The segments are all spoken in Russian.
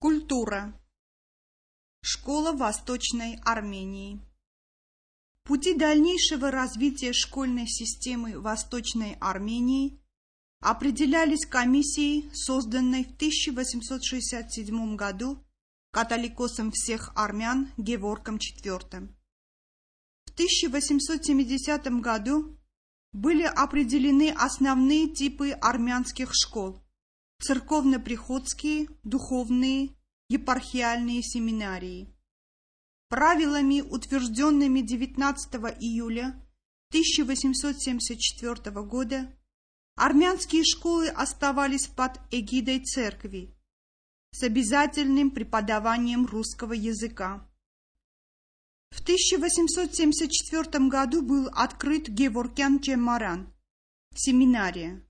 Культура. Школа Восточной Армении. Пути дальнейшего развития школьной системы Восточной Армении определялись комиссией, созданной в 1867 году католикосом всех армян Геворком IV. В 1870 году были определены основные типы армянских школ – церковно-приходские, духовные, епархиальные семинарии. Правилами, утвержденными 19 июля 1874 года, армянские школы оставались под эгидой церкви с обязательным преподаванием русского языка. В 1874 году был открыт Геворкян Чемаран, семинария,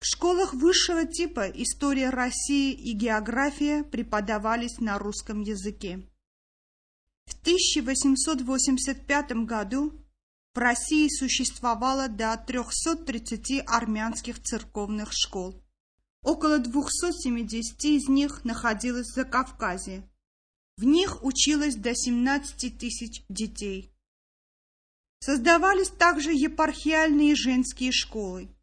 в школах высшего типа история России и география преподавались на русском языке. В 1885 году в России существовало до 330 армянских церковных школ. Около 270 из них находилось за Кавказе. В них училось до 17 тысяч детей. Создавались также епархиальные женские школы.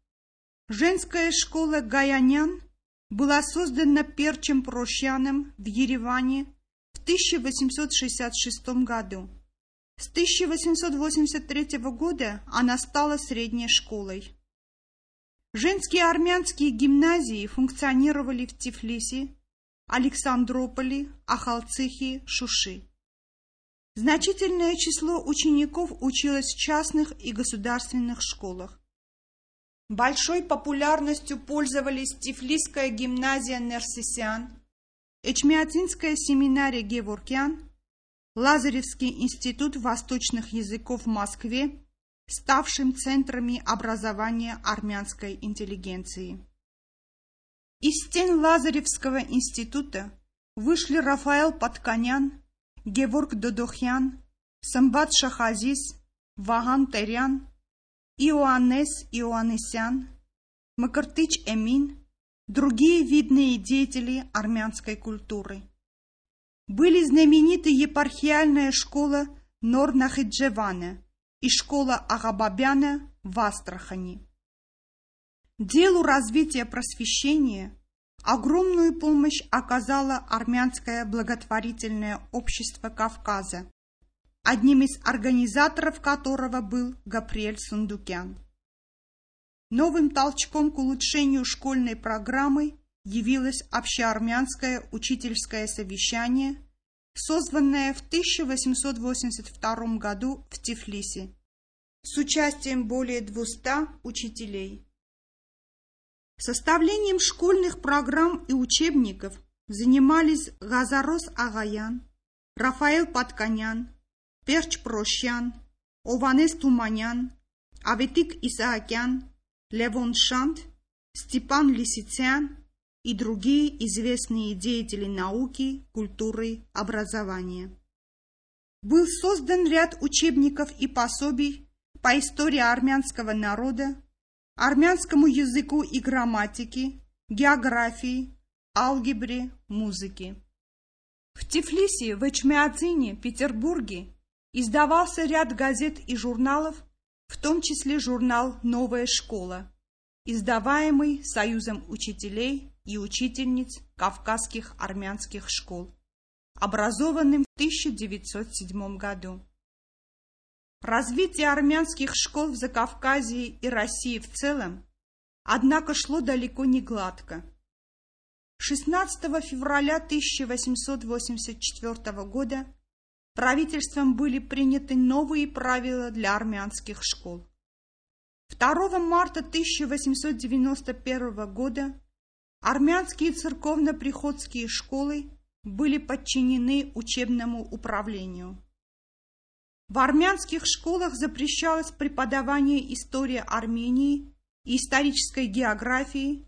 Женская школа Гаянян была создана Перчем Прощаном в Ереване в 1866 году. С 1883 года она стала средней школой. Женские армянские гимназии функционировали в Тифлисе, Александрополе, Ахалцихе, Шуши. Значительное число учеников училось в частных и государственных школах. Большой популярностью пользовались Тифлисская гимназия Нерсисян, Эчмиадзинская семинария Геворкян, Лазаревский институт восточных языков в Москве, ставшим центрами образования армянской интеллигенции. Из стен Лазаревского института вышли Рафаэл Патканян, Геворг Додохян, Самбат Шахазис, Ваган Терян, Иоаннес Иоаннесян, Макартыч Эмин, другие видные деятели армянской культуры. Были знамениты епархиальная школа Норнахиджевана и школа Агабабяна в Астрахани. Делу развития просвещения огромную помощь оказало армянское благотворительное общество Кавказа, одним из организаторов которого был Гаприэль Сундукян. Новым толчком к улучшению школьной программы явилось общеармянское учительское совещание, созванное в 1882 году в Тифлисе с участием более 200 учителей. Составлением школьных программ и учебников занимались Газарос Агаян, Рафаэл Патканян, Перч Прощян, Ованес Туманян, Аветик Исаакян, Левон Шант, Степан Лисицян и другие известные деятели науки, культуры, образования. Был создан ряд учебников и пособий по истории армянского народа, армянскому языку и грамматике, географии, алгебре, музыке. В Тифлисе, в Эчмиадзине, Петербурге Издавался ряд газет и журналов, в том числе журнал «Новая школа», издаваемый Союзом учителей и учительниц Кавказских армянских школ, образованным в 1907 году. Развитие армянских школ в Закавказье и России в целом, однако, шло далеко не гладко. 16 февраля 1884 года правительством были приняты новые правила для армянских школ. 2 марта 1891 года армянские церковно-приходские школы были подчинены учебному управлению. В армянских школах запрещалось преподавание истории Армении и исторической географии,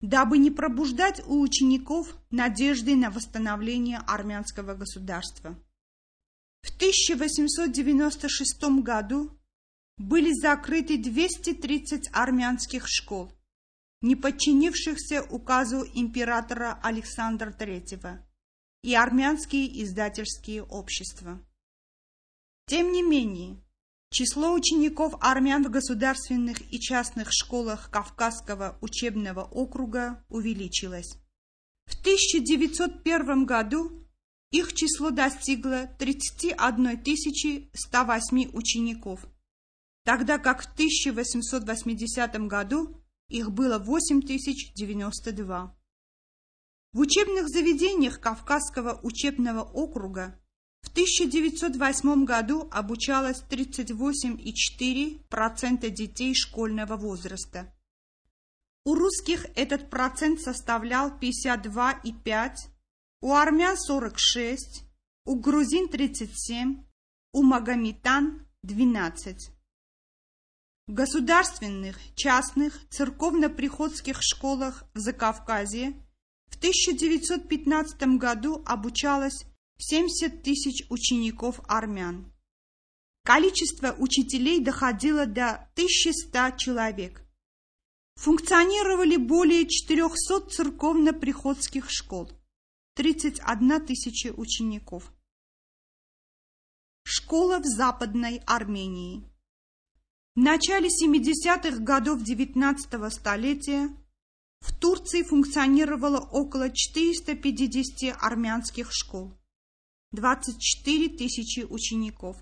дабы не пробуждать у учеников надежды на восстановление армянского государства. В 1896 году были закрыты 230 армянских школ, не подчинившихся указу императора Александра III, и армянские издательские общества. Тем не менее, число учеников армян в государственных и частных школах Кавказского учебного округа увеличилось. В 1901 году их число достигло 31 108 учеников, тогда как в 1880 году их было 8092. В учебных заведениях Кавказского учебного округа в 1908 году обучалось 38,4% детей школьного возраста. У русских этот процент составлял 52,5%, у армян 46, у грузин 37, у магометан 12. В государственных, частных, церковно-приходских школах в Закавказье в 1915 году обучалось 70 тысяч учеников армян. Количество учителей доходило до 1100 человек. Функционировали более 400 церковно-приходских школ, 31 тысяча учеников. Школа в Западной Армении В начале 70-х годов XIX столетия в Турции функционировало около 450 армянских школ, 24 тысячи учеников.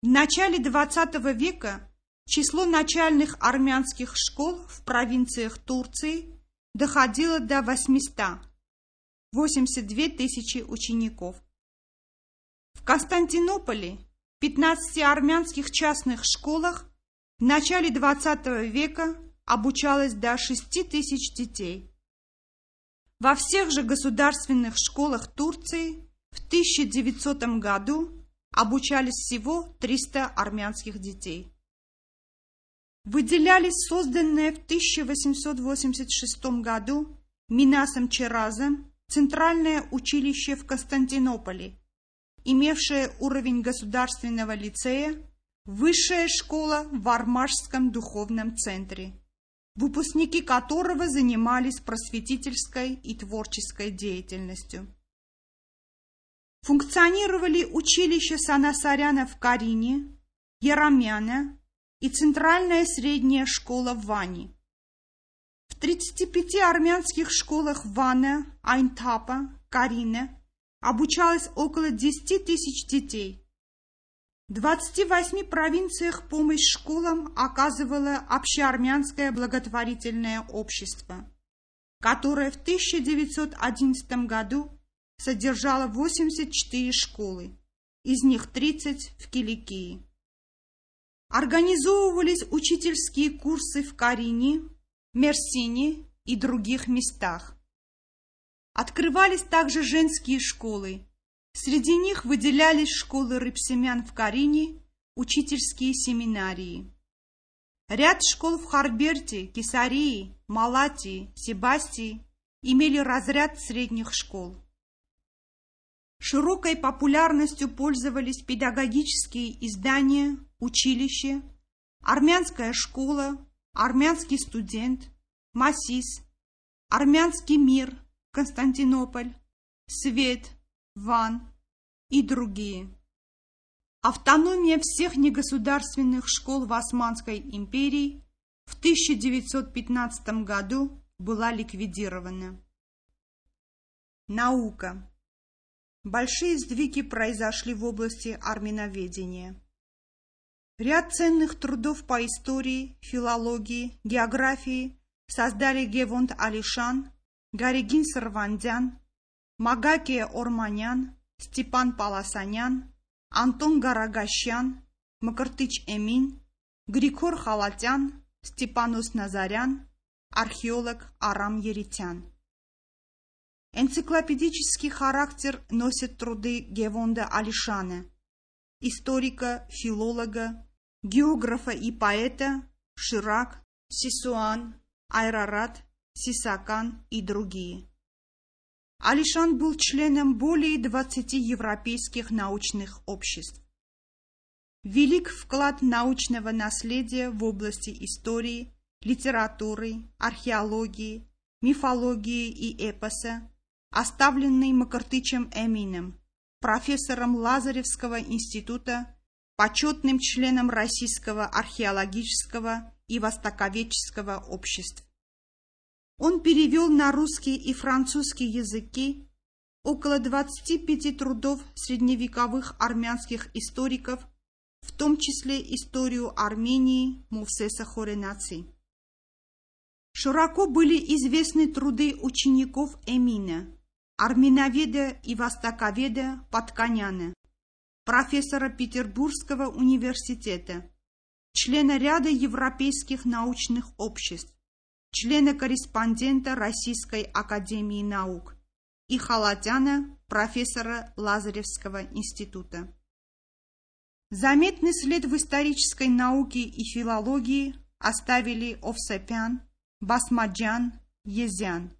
В начале XX века число начальных армянских школ в провинциях Турции доходило до 800, 82 тысячи учеников. В Константинополе в 15 армянских частных школах в начале XX века обучалось до 6 тысяч детей. Во всех же государственных школах Турции в 1900 году обучались всего 300 армянских детей. Выделялись созданные в 1886 году Минасом Черазом Центральное училище в Константинополе, имевшее уровень государственного лицея, Высшая школа в Армашском духовном центре выпускники которого занимались просветительской и творческой деятельностью. Функционировали училища Санасаряна в Карине, Яромяна и Центральная средняя школа в Ване. В 35 армянских школах Вана, Айнтапа, Карина обучалось около 10 тысяч детей – в 28 провинциях помощь школам оказывало общеармянское благотворительное общество, которое в 1911 году содержало 84 школы, из них 30 в Киликии. Организовывались учительские курсы в Карине, Мерсине и других местах. Открывались также женские школы, Среди них выделялись школы рыбсемян в Карине, учительские семинарии. Ряд школ в Харберте, Кесарии, Малатии, Себастии имели разряд средних школ. Широкой популярностью пользовались педагогические издания, училища, армянская школа, армянский студент, Масис, армянский мир, Константинополь, Свет, Ван и другие. Автономия всех негосударственных школ в Османской империи в 1915 году была ликвидирована. Наука. Большие сдвиги произошли в области армяноведения. Ряд ценных трудов по истории, филологии, географии создали Гевонт Алишан, Гаригин Сарвандян, Магакия Орманян, Степан Паласанян, Антон Гарагащан, Макартыч Эмин, Григор Халатян, Степанус Назарян, археолог Арам Еритян. Энциклопедический характер носят труды Гевонда Алишана, историка, филолога, географа и поэта Ширак, Сисуан, Айрарат, Сисакан и другие. Алишан был членом более 20 европейских научных обществ. Велик вклад научного наследия в области истории, литературы, археологии, мифологии и эпоса, оставленный Макартычем Эмином, профессором Лазаревского института, почетным членом Российского археологического и востоковедческого обществ. Он перевел на русский и французский языки около 25 трудов средневековых армянских историков, в том числе историю Армении Мувсеса Хоренаци. Широко были известны труды учеников Эмина, армяноведа и востоковеда Патканяна, профессора Петербургского университета, члена ряда европейских научных обществ, члена-корреспондента Российской академии наук и Халатяна, профессора Лазаревского института. Заметный след в исторической науке и филологии оставили Овсепян, Басмаджан, Езян.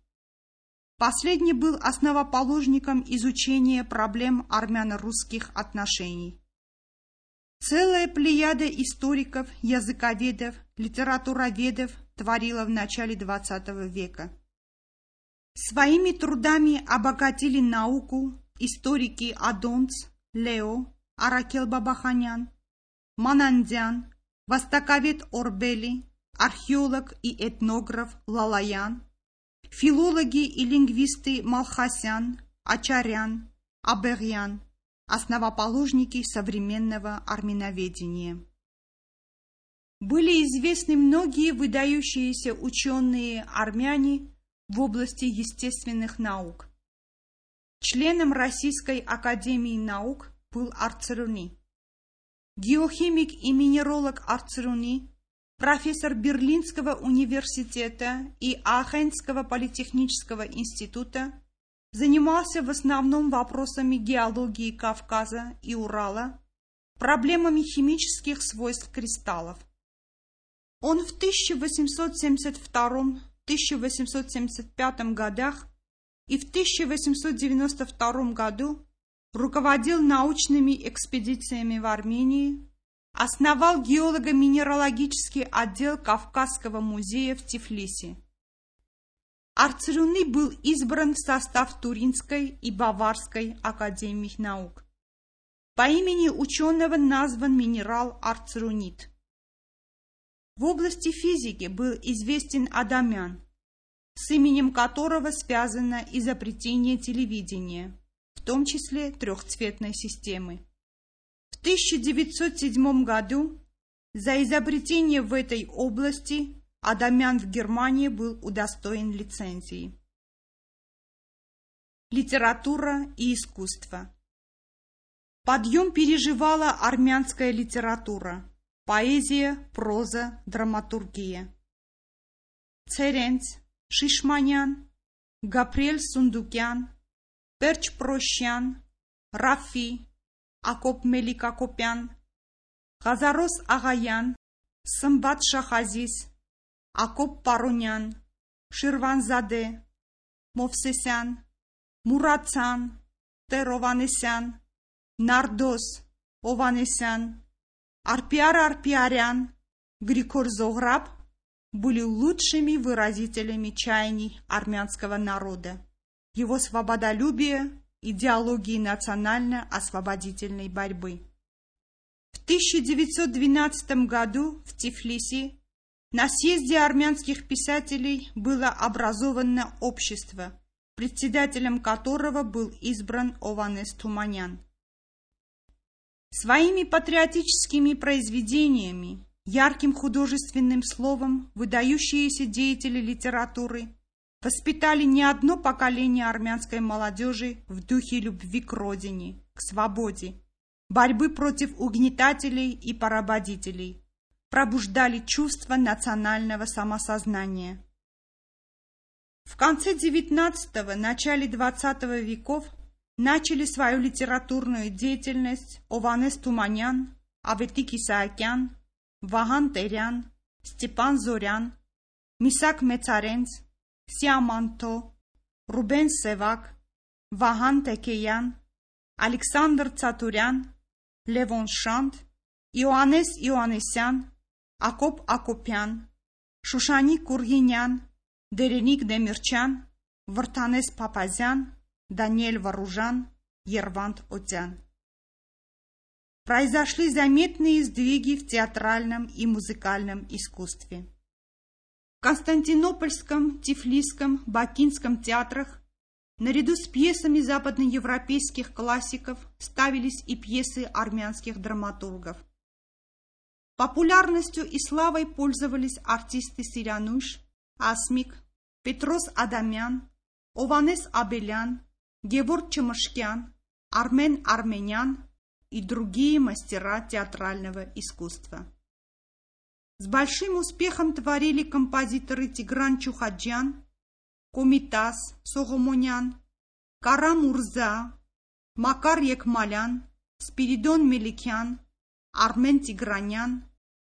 Последний был основоположником изучения проблем армяно-русских отношений. Целая плеяда историков, языковедов, литературоведов творила в начале XX века. Своими трудами обогатили науку историки Адонц, Лео, Аракел Бабаханян, Манандян, востоковед Орбели, археолог и этнограф Лалаян, филологи и лингвисты Малхасян, Ачарян, Аберьян, основоположники современного армяноведения. Были известны многие выдающиеся ученые армяне в области естественных наук. Членом Российской академии наук был Арцеруни. Геохимик и минеролог Арцеруни, профессор Берлинского университета и Ахенского политехнического института, занимался в основном вопросами геологии Кавказа и Урала, проблемами химических свойств кристаллов. Он в 1872-1875 годах и в 1892 году руководил научными экспедициями в Армении, основал геолого-минералогический отдел Кавказского музея в Тифлисе. Арцеруны был избран в состав Туринской и Баварской академий наук. По имени ученого назван минерал арцерунит. В области физики был известен Адамян, с именем которого связано изобретение телевидения, в том числе трехцветной системы. 1907 году за изобретение в этой области Адамян в Германии был удостоен лицензии. Литература и искусство Подъем переживала армянская литература, поэзия, проза, драматургия. Церенц, Шишманян, Гапрель Сундукян, Перч Прощан, Рафи, Акоп Меликакопян, Газарос Агаян, Сымбат Шахазис, Акоп Парунян, Ширванзаде, Мовсесян, Мурацан, Терованесян, Нардос, Ованесян, Арпиар Арпиарян, Григор Зограб были лучшими выразителями чаяний армянского народа. Его свободолюбие, идеологии национально-освободительной борьбы. В 1912 году в Тифлисе на съезде армянских писателей было образовано общество, председателем которого был избран Ованес Туманян. Своими патриотическими произведениями, ярким художественным словом выдающиеся деятели литературы воспитали не одно поколение армянской молодежи в духе любви к родине, к свободе, борьбы против угнетателей и поработителей, пробуждали чувство национального самосознания. В конце XIX – начале XX веков начали свою литературную деятельность Ованес Туманян, Аветик Исаакян, Ваган Терян, Степан Зорян, Мисак Мецаренц, Սիամանթո, Ռուբեն Սևակ, Վահան Տեկեյան, Ալեքսանդր Ցատուրյան, Լևոն Շանթ, Իոանես Իոանեսյան, Ակոպ Ակոպյան, Շուշանի Կուրգինյան, Դերենիկ Դեմիրչյան, Վրթանես Փափազյան, Даниэль Варужан, Ервант Отян. Произошли заметные сдвиги в театральном и музыкальном искусстве. В Константинопольском, Тифлисском, Бакинском театрах наряду с пьесами западноевропейских классиков ставились и пьесы армянских драматургов. Популярностью и славой пользовались артисты Сирануш, Асмик, Петрос Адамян, Ованес Абелян, Геворг Чемышкян, Армен Арменян и другие мастера театрального искусства. С большим успехом творили композиторы Тигран Чухаджан, Комитас Согомонян, Кара Мурза, Макар Екмалян, Спиридон Меликян, Армен Тигранян,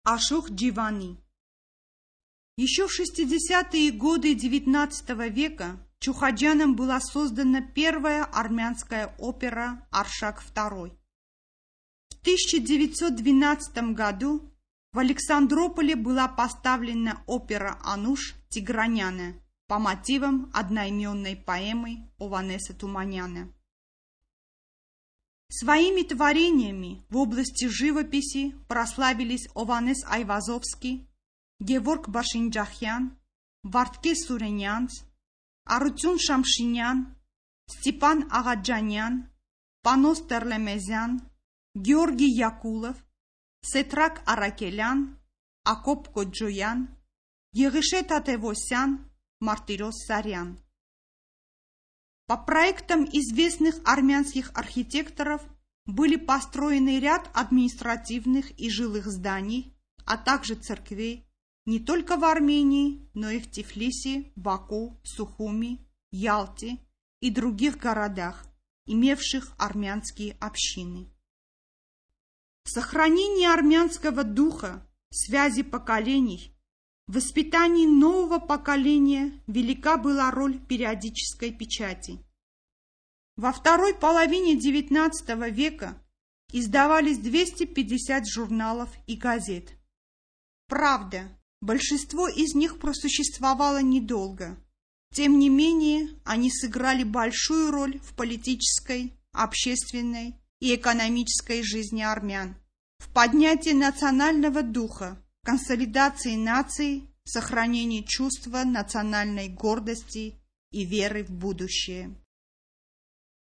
Ашух Дживани. Еще в 60-е годы XIX века Чухаджаном была создана первая армянская опера «Аршак II». В 1912 году в Александрополе была поставлена опера «Ануш» Тиграняна по мотивам одноименной поэмы Ованеса Туманяна. Своими творениями в области живописи прославились Ованес Айвазовский, Геворг Башинджахян, Вартке Суренянц, Арутюн Шамшинян, Степан Агаджанян, Панос Терлемезян, Георгий Якулов, Сетрак Аракелян, Акоп Коджоян, Егыше Татевосян, Мартирос Сарян. По проектам известных армянских архитекторов были построены ряд административных и жилых зданий, а также церквей не только в Армении, но и в Тифлисе, Баку, Сухуми, Ялте и других городах, имевших армянские общины. В сохранении армянского духа, связи поколений, воспитании нового поколения велика была роль периодической печати. Во второй половине XIX века издавались 250 журналов и газет. Правда, большинство из них просуществовало недолго. Тем не менее, они сыграли большую роль в политической, общественной и экономической жизни армян, в поднятии национального духа, консолидации нации, сохранении чувства национальной гордости и веры в будущее.